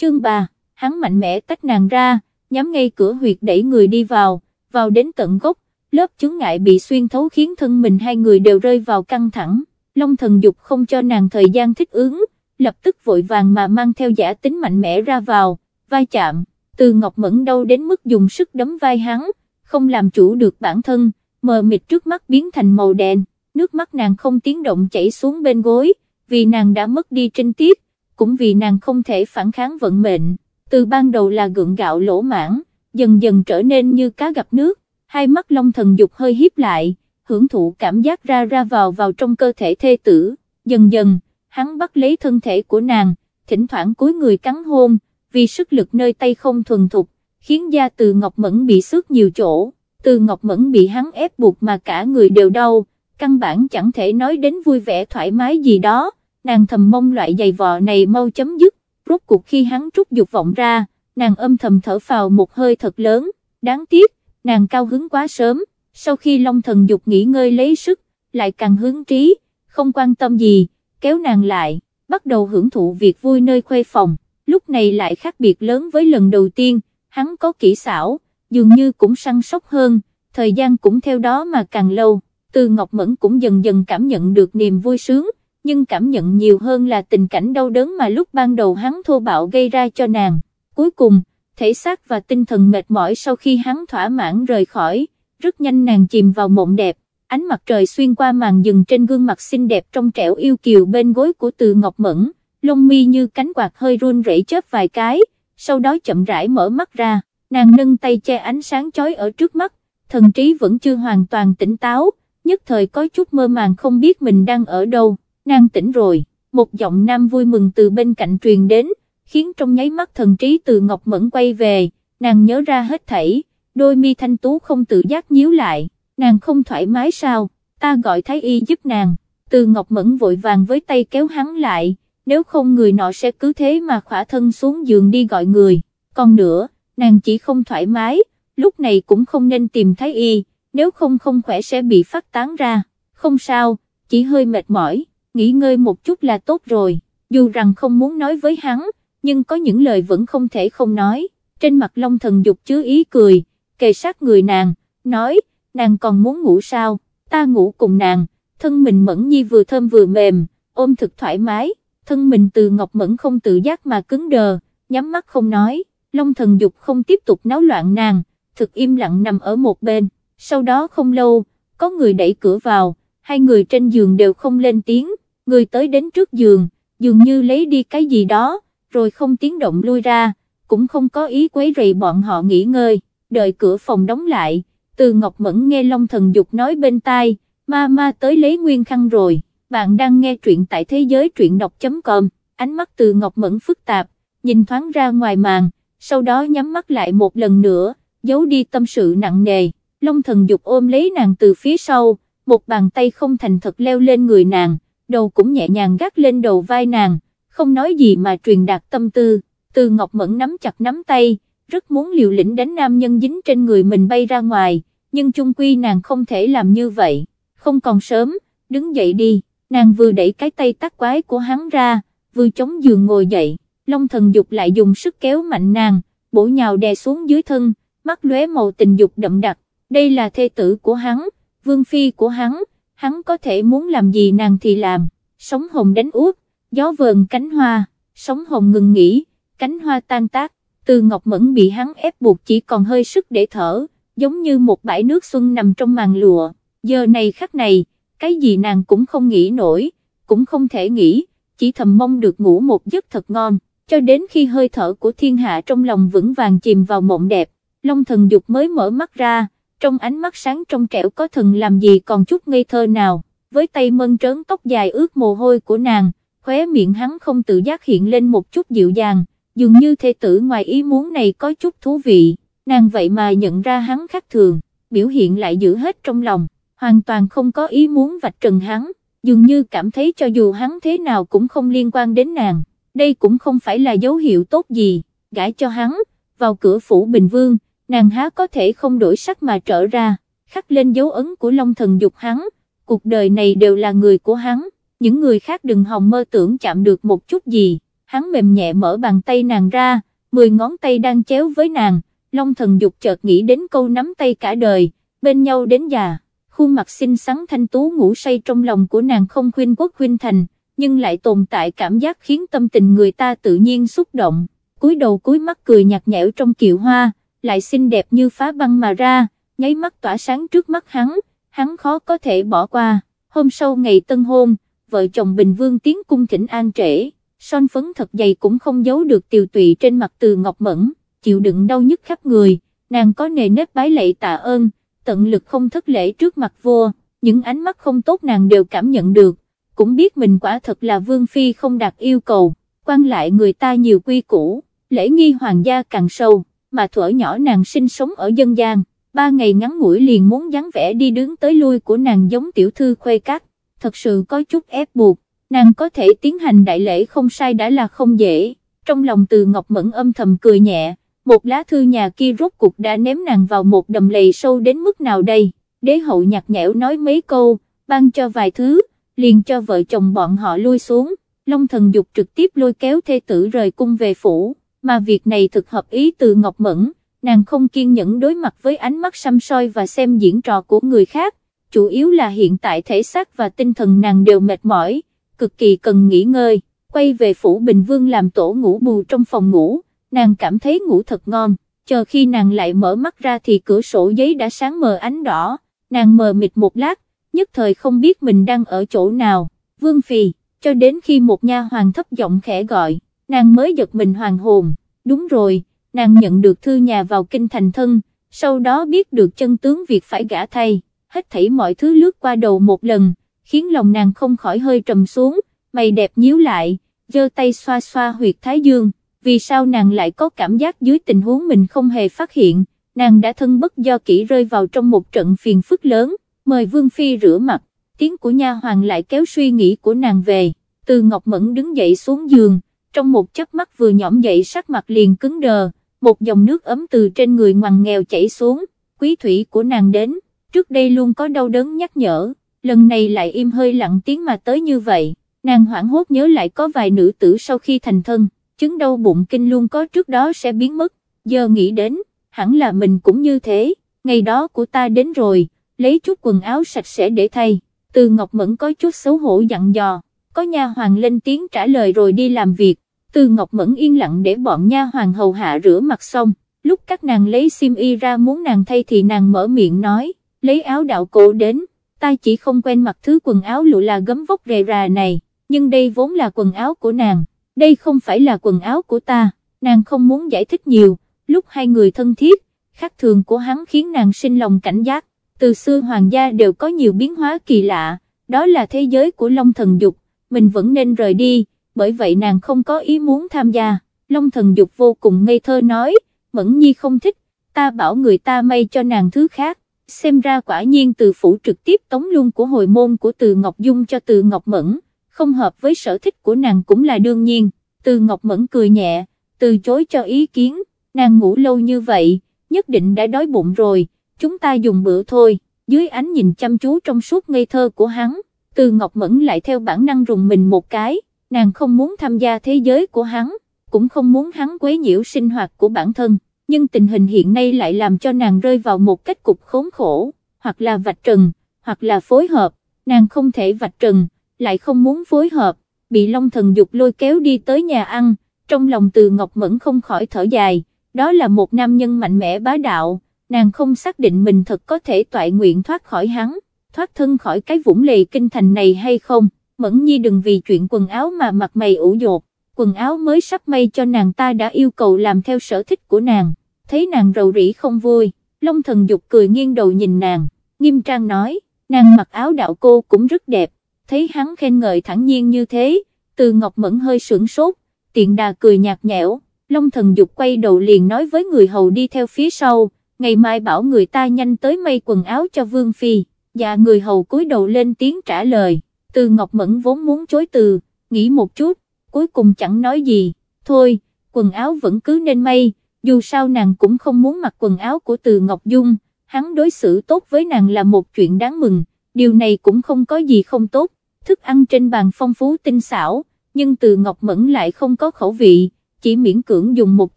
chương 3, hắn mạnh mẽ tách nàng ra, nhắm ngay cửa huyệt đẩy người đi vào, vào đến tận gốc, lớp chứng ngại bị xuyên thấu khiến thân mình hai người đều rơi vào căng thẳng, Long thần dục không cho nàng thời gian thích ứng, lập tức vội vàng mà mang theo giả tính mạnh mẽ ra vào, vai chạm, từ Ngọc Mẫn đau đến mức dùng sức đấm vai hắn, không làm chủ được bản thân, mờ mịt trước mắt biến thành màu đen, nước mắt nàng không tiếng động chảy xuống bên gối, vì nàng đã mất đi trinh tiết, cũng vì nàng không thể phản kháng vận mệnh, từ ban đầu là gượng gạo lỗ mãn, dần dần trở nên như cá gặp nước, hai mắt long thần dục hơi hiếp lại, hưởng thụ cảm giác ra ra vào vào trong cơ thể thê tử, dần dần, hắn bắt lấy thân thể của nàng, thỉnh thoảng cúi người cắn hôn, vì sức lực nơi tay không thuần thục, khiến da từ Ngọc Mẫn bị xước nhiều chỗ, từ Ngọc Mẫn bị hắn ép buộc mà cả người đều đau, căn bản chẳng thể nói đến vui vẻ thoải mái gì đó, nàng thầm mong loại giày vò này mau chấm dứt, rốt cuộc khi hắn trút dục vọng ra, nàng âm thầm thở phào một hơi thật lớn, đáng tiếc, nàng cao hứng quá sớm, sau khi Long thần dục nghỉ ngơi lấy sức, lại càng hứng trí, không quan tâm gì, kéo nàng lại, bắt đầu hưởng thụ việc vui nơi khuê phòng, lúc này lại khác biệt lớn với lần đầu tiên, hắn có kỹ xảo, dường như cũng săn sóc hơn, thời gian cũng theo đó mà càng lâu, từ Ngọc Mẫn cũng dần dần cảm nhận được niềm vui sướng, nhưng cảm nhận nhiều hơn là tình cảnh đau đớn mà lúc ban đầu hắn thô bạo gây ra cho nàng, cuối cùng, thể xác và tinh thần mệt mỏi sau khi hắn thỏa mãn rời khỏi, rất nhanh nàng chìm vào mộng đẹp, ánh mặt trời xuyên qua màn dừng trên gương mặt xinh đẹp trong trẻo yêu kiều bên gối của từ Ngọc Mẫn, lông mi như cánh quạt hơi run rẩy chớp vài cái, sau đó chậm rãi mở mắt ra, nàng nâng tay che ánh sáng chói ở trước mắt, thần trí vẫn chưa hoàn toàn tỉnh táo, nhất thời có chút mơ màng không biết mình đang ở đâu, nàng tỉnh rồi, một giọng nam vui mừng từ bên cạnh truyền đến, khiến trong nháy mắt thần trí từ Ngọc Mẫn quay về, nàng nhớ ra hết thảy, đôi mi thanh tú không tự giác nhíu lại, nàng không thoải mái sao, ta gọi Thái Y giúp nàng, từ Ngọc Mẫn vội vàng với tay kéo hắn lại, nếu không người nọ sẽ cứ thế mà khỏa thân xuống giường đi gọi người, còn nữa, nàng chỉ không thoải mái, lúc này cũng không nên tìm Thái Y, nếu không không khỏe sẽ bị phát tán ra, không sao, chỉ hơi mệt mỏi, nghỉ ngơi một chút là tốt rồi, dù rằng không muốn nói với hắn, nhưng có những lời vẫn không thể không nói, trên mặt Long thần dục chứa ý cười, kề sát người nàng, nói, nàng còn muốn ngủ sao, ta ngủ cùng nàng, thân mình mẫn nhi vừa thơm vừa mềm, ôm thực thoải mái, thân mình từ ngọc mẫn không tự giác mà cứng đờ, nhắm mắt không nói, Long thần dục không tiếp tục náo loạn nàng, thực im lặng nằm ở một bên, sau đó không lâu, có người đẩy cửa vào, hai người trên giường đều không lên tiếng, người tới đến trước giường, dường như lấy đi cái gì đó, rồi không tiếng động lui ra, cũng không có ý quấy rầy bọn họ nghỉ ngơi, đợi cửa phòng đóng lại, từ Ngọc Mẫn nghe Long Thần Dục nói bên tai, ma ma tới lấy nguyên khăn rồi, bạn đang nghe truyện tại thế giới truyện đọc.com, ánh mắt từ Ngọc Mẫn phức tạp, nhìn thoáng ra ngoài màn, sau đó nhắm mắt lại một lần nữa, giấu đi tâm sự nặng nề, Long Thần Dục ôm lấy nàng từ phía sau, một bàn tay không thành thật leo lên người nàng, đầu cũng nhẹ nhàng gác lên đầu vai nàng, không nói gì mà truyền đạt tâm tư, từ Ngọc Mẫn nắm chặt nắm tay, rất muốn liều lĩnh đánh nam nhân dính trên người mình bay ra ngoài, nhưng chung quy nàng không thể làm như vậy, không còn sớm, đứng dậy đi, nàng vừa đẩy cái tay tắt quái của hắn ra, vừa chống giường ngồi dậy, Long thần dục lại dùng sức kéo mạnh nàng, bổ nhào đè xuống dưới thân, mắt lóe màu tình dục đậm đặc, đây là thê tử của hắn, vương phi của hắn, hắn có thể muốn làm gì nàng thì làm, sóng hồng đánh út, gió vờn cánh hoa, sóng hồng ngừng nghỉ, cánh hoa tan tác, từ Ngọc Mẫn bị hắn ép buộc chỉ còn hơi sức để thở, giống như một bãi nước xuân nằm trong màn lụa, giờ này khắc này, cái gì nàng cũng không nghĩ nổi, cũng không thể nghĩ, chỉ thầm mong được ngủ một giấc thật ngon, cho đến khi hơi thở của thiên hạ trong lòng vững vàng chìm vào mộng đẹp, Long thần dục mới mở mắt ra, trong ánh mắt sáng trong trẻo có thần làm gì còn chút ngây thơ nào, với tay mơn trớn tóc dài ướt mồ hôi của nàng, khóe miệng hắn không tự giác hiện lên một chút dịu dàng, dường như thê tử ngoài ý muốn này có chút thú vị, nàng vậy mà nhận ra hắn khác thường, biểu hiện lại giữ hết trong lòng, hoàn toàn không có ý muốn vạch trần hắn, dường như cảm thấy cho dù hắn thế nào cũng không liên quan đến nàng, đây cũng không phải là dấu hiệu tốt gì, gãi cho hắn, vào cửa phủ Bình Vương, nàng há có thể không đổi sắc mà trở ra, khắc lên dấu ấn của Long thần dục hắn, cuộc đời này đều là người của hắn, những người khác đừng hòng mơ tưởng chạm được một chút gì. Hắn mềm nhẹ mở bàn tay nàng ra, mười ngón tay đang chéo với nàng, Long thần dục chợt nghĩ đến câu nắm tay cả đời, bên nhau đến già, khuôn mặt xinh xắn thanh tú ngủ say trong lòng của nàng không khuyên quốc khuyên thành, nhưng lại tồn tại cảm giác khiến tâm tình người ta tự nhiên xúc động, cúi đầu cúi mắt cười nhạt nhẽo trong kiệu hoa, lại xinh đẹp như phá băng mà ra, nháy mắt tỏa sáng trước mắt hắn, hắn khó có thể bỏ qua, hôm sau ngày tân hôn, vợ chồng Bình Vương tiến cung thỉnh an trễ, son phấn thật dày cũng không giấu được tiều tụy trên mặt từ Ngọc Mẫn, chịu đựng đau nhức khắp người, nàng có nề nếp bái lạy tạ ơn, tận lực không thất lễ trước mặt vua, những ánh mắt không tốt nàng đều cảm nhận được, cũng biết mình quả thật là Vương Phi không đạt yêu cầu, quan lại người ta nhiều quy củ, lễ nghi hoàng gia càng sâu, mà thuở nhỏ nàng sinh sống ở dân gian, ba ngày ngắn ngủi liền muốn dáng vẻ đi đứng tới lui của nàng giống tiểu thư khuê cát, thật sự có chút ép buộc, nàng có thể tiến hành đại lễ không sai đã là không dễ, trong lòng từ Ngọc Mẫn âm thầm cười nhẹ, một lá thư nhà kia rốt cục đã ném nàng vào một đầm lầy sâu đến mức nào đây, đế hậu nhạt nhẽo nói mấy câu, ban cho vài thứ, liền cho vợ chồng bọn họ lui xuống, Long thần dục trực tiếp lôi kéo thê tử rời cung về phủ, mà việc này thực hợp ý từ Ngọc Mẫn, nàng không kiên nhẫn đối mặt với ánh mắt xăm soi và xem diễn trò của người khác, chủ yếu là hiện tại thể xác và tinh thần nàng đều mệt mỏi, cực kỳ cần nghỉ ngơi, quay về phủ Bình Vương làm tổ ngủ bù trong phòng ngủ, nàng cảm thấy ngủ thật ngon, chờ khi nàng lại mở mắt ra thì cửa sổ giấy đã sáng mờ ánh đỏ, nàng mờ mịt một lát, nhất thời không biết mình đang ở chỗ nào, Vương Phi, cho đến khi một nha hoàng thấp giọng khẽ gọi, nàng mới giật mình hoàng hồn, đúng rồi, nàng nhận được thư nhà vào kinh thành thân, sau đó biết được chân tướng việc phải gả thay, hết thảy mọi thứ lướt qua đầu một lần, khiến lòng nàng không khỏi hơi trầm xuống, mày đẹp nhíu lại, giơ tay xoa xoa huyệt thái dương, vì sao nàng lại có cảm giác dưới tình huống mình không hề phát hiện, nàng đã thân bất do kỹ rơi vào trong một trận phiền phức lớn, mời Vương Phi rửa mặt, tiếng của nha hoàng lại kéo suy nghĩ của nàng về, từ Ngọc Mẫn đứng dậy xuống giường, trong một chớp mắt vừa nhõm dậy sắc mặt liền cứng đờ, một dòng nước ấm từ trên người ngoằn nghèo chảy xuống, quý thủy của nàng đến, trước đây luôn có đau đớn nhắc nhở, lần này lại im hơi lặng tiếng mà tới như vậy, nàng hoảng hốt nhớ lại có vài nữ tử sau khi thành thân, chứng đau bụng kinh luôn có trước đó sẽ biến mất, giờ nghĩ đến, hẳn là mình cũng như thế, ngày đó của ta đến rồi, lấy chút quần áo sạch sẽ để thay, từ Ngọc Mẫn có chút xấu hổ dặn dò, có nha hoàng lên tiếng trả lời rồi đi làm việc, từ Ngọc Mẫn yên lặng để bọn nha hoàng hầu hạ rửa mặt xong, lúc các nàng lấy sim y ra muốn nàng thay thì nàng mở miệng nói, lấy áo đạo cổ đến, ta chỉ không quen mặc thứ quần áo lụa là gấm vóc rề rà này, nhưng đây vốn là quần áo của nàng, đây không phải là quần áo của ta, nàng không muốn giải thích nhiều, lúc hai người thân thiết, khác thường của hắn khiến nàng sinh lòng cảnh giác, từ xưa hoàng gia đều có nhiều biến hóa kỳ lạ, đó là thế giới của Long Thần Dục, mình vẫn nên rời đi, bởi vậy nàng không có ý muốn tham gia, Long Thần Dục vô cùng ngây thơ nói, Mẫn Nhi không thích, ta bảo người ta may cho nàng thứ khác, xem ra quả nhiên từ phủ trực tiếp tống luôn của hồi môn của từ Ngọc Dung cho từ Ngọc Mẫn, không hợp với sở thích của nàng cũng là đương nhiên, từ Ngọc Mẫn cười nhẹ, từ chối cho ý kiến, nàng ngủ lâu như vậy, nhất định đã đói bụng rồi, chúng ta dùng bữa thôi, dưới ánh nhìn chăm chú trong suốt ngây thơ của hắn, từ Ngọc Mẫn lại theo bản năng rùng mình một cái, nàng không muốn tham gia thế giới của hắn, cũng không muốn hắn quấy nhiễu sinh hoạt của bản thân, nhưng tình hình hiện nay lại làm cho nàng rơi vào một kết cục khốn khổ, hoặc là vạch trần, hoặc là phối hợp, nàng không thể vạch trần, lại không muốn phối hợp, bị Long Thần Dục lôi kéo đi tới nhà ăn, trong lòng từ Ngọc Mẫn không khỏi thở dài, đó là một nam nhân mạnh mẽ bá đạo, nàng không xác định mình thật có thể tọa nguyện thoát khỏi hắn, thoát thân khỏi cái vũng lầy kinh thành này hay không, Mẫn Nhi đừng vì chuyện quần áo mà mặt mày ủ dột, quần áo mới sắp may cho nàng ta đã yêu cầu làm theo sở thích của nàng, thấy nàng rầu rĩ không vui, Long Thần Dục cười nghiêng đầu nhìn nàng, nghiêm trang nói, nàng mặc áo đạo cô cũng rất đẹp, thấy hắn khen ngợi thẳng nhiên như thế, từ Ngọc Mẫn hơi sửng sốt, tiện đà cười nhạt nhẽo, Long Thần Dục quay đầu liền nói với người hầu đi theo phía sau, ngày mai bảo người ta nhanh tới may quần áo cho Vương Phi, và người hầu cúi đầu lên tiếng trả lời, từ Ngọc Mẫn vốn muốn chối từ, nghĩ một chút, cuối cùng chẳng nói gì, thôi, quần áo vẫn cứ nên may, dù sao nàng cũng không muốn mặc quần áo của từ Ngọc Dung, hắn đối xử tốt với nàng là một chuyện đáng mừng, điều này cũng không có gì không tốt, thức ăn trên bàn phong phú tinh xảo, nhưng từ Ngọc Mẫn lại không có khẩu vị, chỉ miễn cưỡng dùng một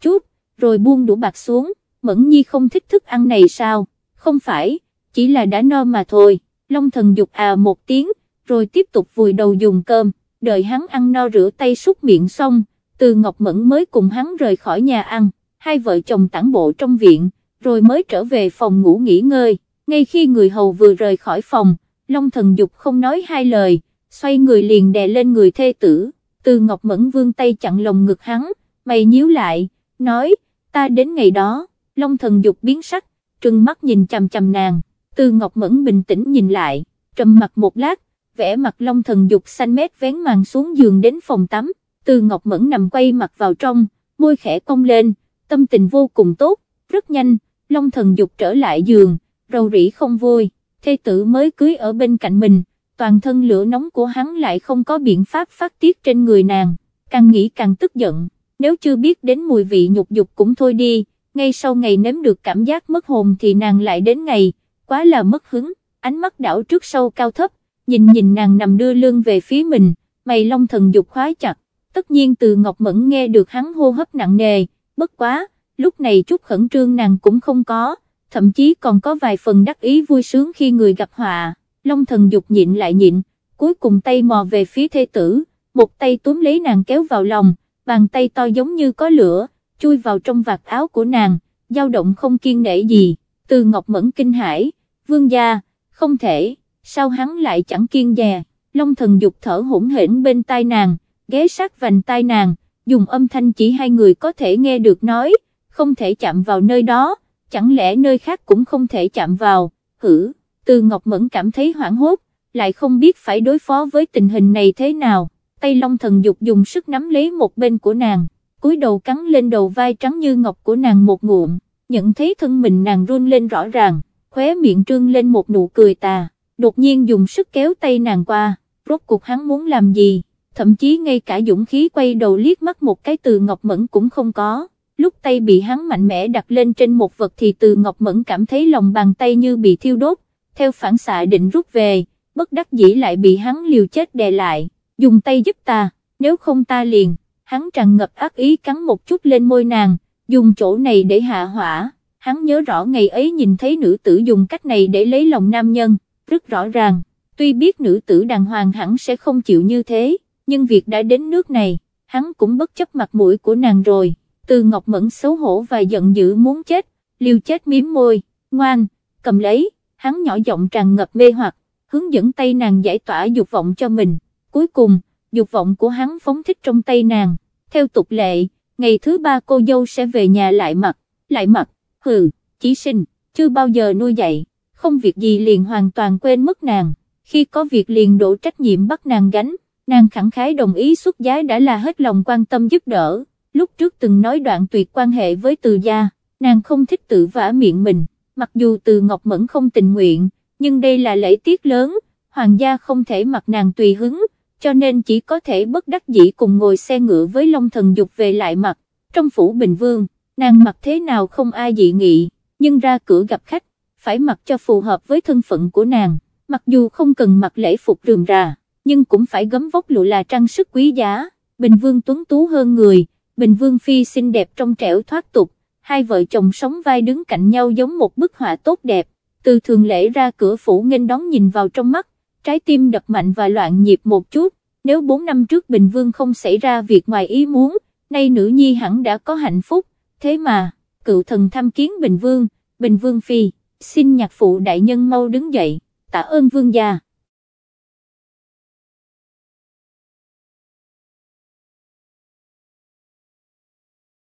chút, rồi buông đũa bạc xuống, Mẫn Nhi không thích thức ăn này sao, không phải, chỉ là đã no mà thôi, Long thần dục à một tiếng, rồi tiếp tục vùi đầu dùng cơm, đợi hắn ăn no rửa tay súc miệng xong, từ Ngọc Mẫn mới cùng hắn rời khỏi nhà ăn, hai vợ chồng tản bộ trong viện, rồi mới trở về phòng ngủ nghỉ ngơi, ngay khi người hầu vừa rời khỏi phòng, Long thần dục không nói hai lời, xoay người liền đè lên người thê tử, từ Ngọc Mẫn vương tay chặn lồng ngực hắn, mày nhíu lại, nói, ta đến ngày đó, Long thần dục biến sắc, trừng mắt nhìn chằm chằm nàng, từ Ngọc Mẫn bình tĩnh nhìn lại, trầm mặt một lát, vẽ mặt Long thần dục xanh mét vén màn xuống giường đến phòng tắm, từ Ngọc Mẫn nằm quay mặt vào trong, môi khẽ cong lên, tâm tình vô cùng tốt, rất nhanh, Long thần dục trở lại giường, rầu rĩ không vui, thê tử mới cưới ở bên cạnh mình, toàn thân lửa nóng của hắn lại không có biện pháp phát tiết trên người nàng, càng nghĩ càng tức giận, nếu chưa biết đến mùi vị nhục dục cũng thôi đi, ngay sau ngày nếm được cảm giác mất hồn thì nàng lại đến ngày, quá là mất hứng, ánh mắt đảo trước sau cao thấp, nhìn nhìn nàng nằm đưa lưng về phía mình, mày long thần dục khoái chặt, tất nhiên từ Ngọc Mẫn nghe được hắn hô hấp nặng nề, bất quá, lúc này chút khẩn trương nàng cũng không có, thậm chí còn có vài phần đắc ý vui sướng khi người gặp họa, long thần dục nhịn lại nhịn, cuối cùng tay mò về phía thê tử, một tay túm lấy nàng kéo vào lòng, bàn tay to giống như có lửa, chui vào trong vạt áo của nàng, dao động không kiên nể gì, từ Ngọc Mẫn kinh hãi, vương gia, không thể, sao hắn lại chẳng kiên dè, long thần dục thở hỗn hển bên tai nàng, ghé sát vành tai nàng, dùng âm thanh chỉ hai người có thể nghe được nói, không thể chạm vào nơi đó, chẳng lẽ nơi khác cũng không thể chạm vào, hử, từ Ngọc Mẫn cảm thấy hoảng hốt, lại không biết phải đối phó với tình hình này thế nào, tay long thần dục dùng sức nắm lấy một bên của nàng, cúi đầu cắn lên đầu vai trắng như ngọc của nàng một ngụm, nhận thấy thân mình nàng run lên rõ ràng, khóe miệng trương lên một nụ cười tà, đột nhiên dùng sức kéo tay nàng qua, rốt cuộc hắn muốn làm gì, thậm chí ngay cả dũng khí quay đầu liếc mắt một cái từ Ngọc Mẫn cũng không có, lúc tay bị hắn mạnh mẽ đặt lên trên một vật thì từ Ngọc Mẫn cảm thấy lòng bàn tay như bị thiêu đốt, theo phản xạ định rút về, bất đắc dĩ lại bị hắn liều chết đè lại, dùng tay giúp ta, nếu không ta liền, hắn tràn ngập ác ý cắn một chút lên môi nàng, dùng chỗ này để hạ hỏa, hắn nhớ rõ ngày ấy nhìn thấy nữ tử dùng cách này để lấy lòng nam nhân, rất rõ ràng, tuy biết nữ tử đàng hoàng hẳn sẽ không chịu như thế, nhưng việc đã đến nước này, hắn cũng bất chấp mặt mũi của nàng rồi, từ Ngọc Mẫn xấu hổ và giận dữ muốn chết, liều chết miếm môi, ngoan, cầm lấy, hắn nhỏ giọng tràn ngập mê hoặc, hướng dẫn tay nàng giải tỏa dục vọng cho mình, cuối cùng, dục vọng của hắn phóng thích trong tay nàng, theo tục lệ, ngày thứ ba cô dâu sẽ về nhà lại mặt, lại mặt, hừ, chỉ sinh, chưa bao giờ nuôi dạy, không việc gì liền hoàn toàn quên mất nàng, khi có việc liền đổ trách nhiệm bắt nàng gánh, nàng khẳng khái đồng ý xuất giá đã là hết lòng quan tâm giúp đỡ, lúc trước từng nói đoạn tuyệt quan hệ với từ gia, nàng không thích tự vả miệng mình, mặc dù từ Ngọc Mẫn không tình nguyện, nhưng đây là lễ tiết lớn, hoàng gia không thể mặc nàng tùy hứng, cho nên chỉ có thể bất đắc dĩ cùng ngồi xe ngựa với Long Thần Dục về lại mặt, trong phủ Bình Vương, nàng mặc thế nào không ai dị nghị, nhưng ra cửa gặp khách, phải mặc cho phù hợp với thân phận của nàng, mặc dù không cần mặc lễ phục rườm rà, nhưng cũng phải gấm vóc lụa là trang sức quý giá, Bình Vương tuấn tú hơn người, Bình Vương Phi xinh đẹp trong trẻo thoát tục, hai vợ chồng sống vai đứng cạnh nhau giống một bức họa tốt đẹp, từ thường lễ ra cửa phủ nghênh đón nhìn vào trong mắt, trái tim đập mạnh và loạn nhịp một chút, nếu 4 năm trước Bình Vương không xảy ra việc ngoài ý muốn, nay nữ nhi hẳn đã có hạnh phúc, thế mà, cựu thần tham kiến Bình Vương, Bình Vương Phi, xin nhạc phụ đại nhân mau đứng dậy, tạ ơn vương gia.